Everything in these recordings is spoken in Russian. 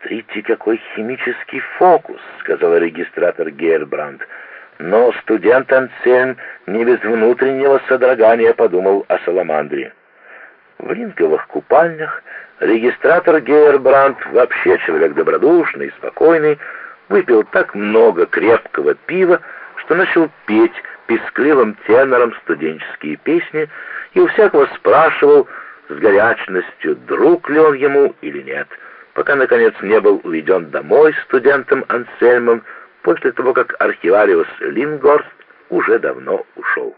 «Смотрите, какой химический фокус!» — сказал регистратор Гейрбранд. Но студент Ансельм не без внутреннего содрогания подумал о Саламандре. В ринговых купальнях регистратор Гейербранд, вообще человек добродушный и спокойный, выпил так много крепкого пива, что начал петь пескливым тенором студенческие песни и у всякого спрашивал с горячностью, друг ли он ему или нет, пока, наконец, не был уведен домой студентом Ансельмом после того, как архивариус Лингорст уже давно ушел.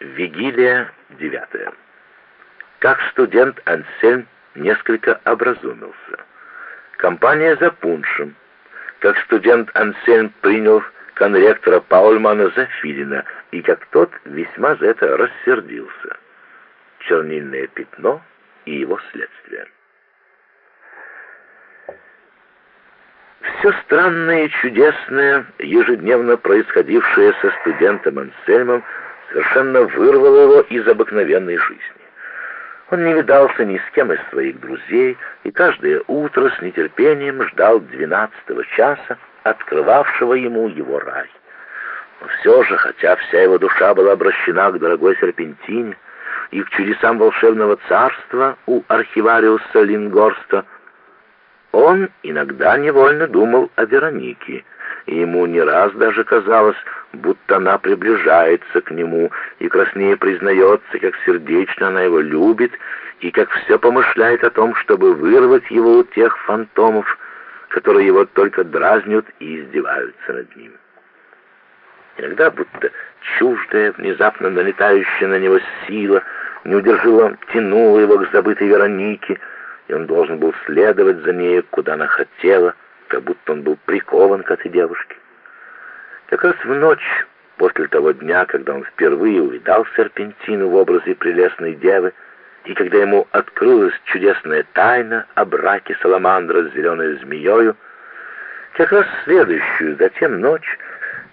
Вигилия девятая. Как студент Ансельм несколько образумился. Компания за пуншем. Как студент Ансельм принял конректора Паульмана за Филина, и как тот весьма за это рассердился. Чернильное пятно и его следствие. Все странное и чудесное, ежедневно происходившее со студентом Ансельмом, совершенно вырвало его из обыкновенной жизни. Он не видался ни с кем из своих друзей и каждое утро с нетерпением ждал двенадцатого часа, открывавшего ему его рай. Но все же, хотя вся его душа была обращена к дорогой серпентине и к чудесам волшебного царства у архивариуса Лингорста, он иногда невольно думал о Веронике, и ему не раз даже казалось, будто она приближается к нему и краснее признается, как сердечно она его любит, и как все помышляет о том, чтобы вырвать его у тех фантомов, которые его только дразнят и издеваются над ним. Иногда будто чуждая, внезапно налетающая на него сила, неудержимо тянула его к забытой Веронике, и он должен был следовать за ней, куда она хотела, как будто он был прикован к этой девушке. Как раз в ночь после того дня, когда он впервые увидал серпентину в образе прелестной девы, и когда ему открылась чудесная тайна о браке Саламандра с зеленой змеёю, как раз следующую затем ночь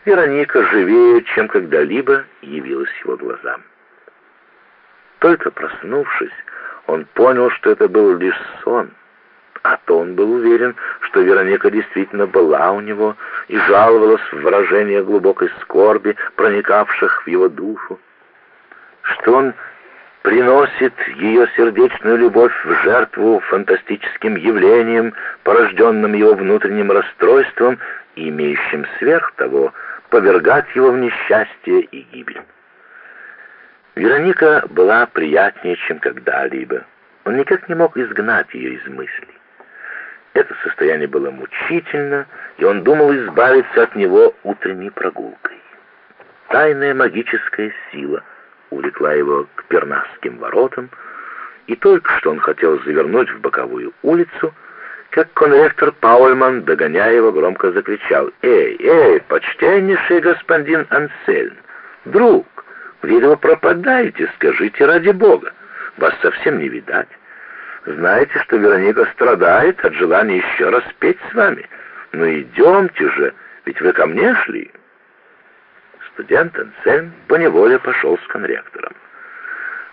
Вероника живее, чем когда-либо явилась его глазам. Только проснувшись, он понял, что это был лишь сон, а то он был уверен, что Вероника действительно была у него и жаловалась в выражениях глубокой скорби, проникавших в его душу, что он приносит ее сердечную любовь в жертву фантастическим явлениям, порожденным его внутренним расстройством и имеющим сверх того повергать его в несчастье и гибель. Вероника была приятнее, чем когда-либо. Он никак не мог изгнать ее из мыслей. Это состояние было мучительно, и он думал избавиться от него утренней прогулкой. Тайная магическая сила увлекла его к пернасским воротам, и только что он хотел завернуть в боковую улицу, как конректор Паульман, догоняя его, громко закричал «Эй, эй, почтеннейший господин Ансельм, друг!» Видимо, пропадаете, скажите ради Бога. Вас совсем не видать. Знаете, что Вероника страдает от желания еще раз петь с вами. Ну идемте же, ведь вы ко мне шли. Студент Ансельм поневоле пошел с конректором.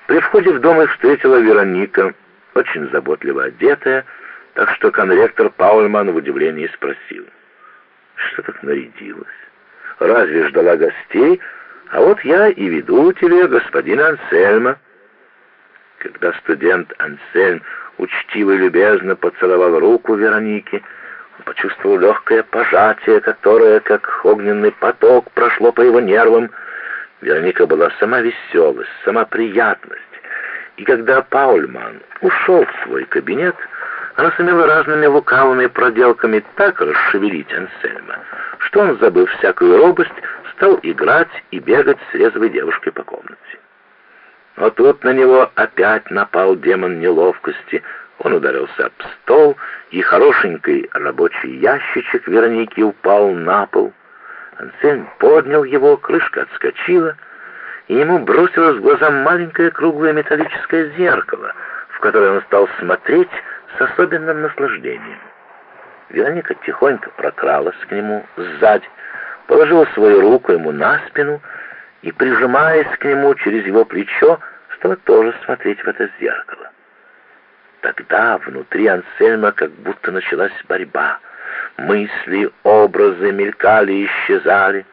При входе в дом их встретила Вероника, очень заботливо одетая, так что конректор Паульман в удивлении спросил, что так нарядилась? Разве ждала гостей, а вот я и веду тебе господина Ансельма. Когда студент Ансельм учтиво и любезно поцеловал руку Вероники, он почувствовал легкое пожатие, которое, как огненный поток, прошло по его нервам. Вероника была сама веселость, сама приятность. И когда Паульман ушел в свой кабинет, она сумела разными лукавыми проделками так расшевелить Ансельма, что он, забыв всякую робость, стал играть и бегать с резвой девушкой по комнате. Но тут на него опять напал демон неловкости. Он ударился об стол, и хорошенький рабочий ящичек Вероники упал на пол. Ансельм поднял его, крышка отскочила, и ему бросилось в глаза маленькое круглое металлическое зеркало, в которое он стал смотреть с особенным наслаждением. Вероника тихонько прокралась к нему сзади, положила свою руку ему на спину и, прижимаясь к нему через его плечо, стала тоже смотреть в это зеркало. тогда внутри Ансельма как будто началась борьба. Мысли, образы мелькали и исчезали.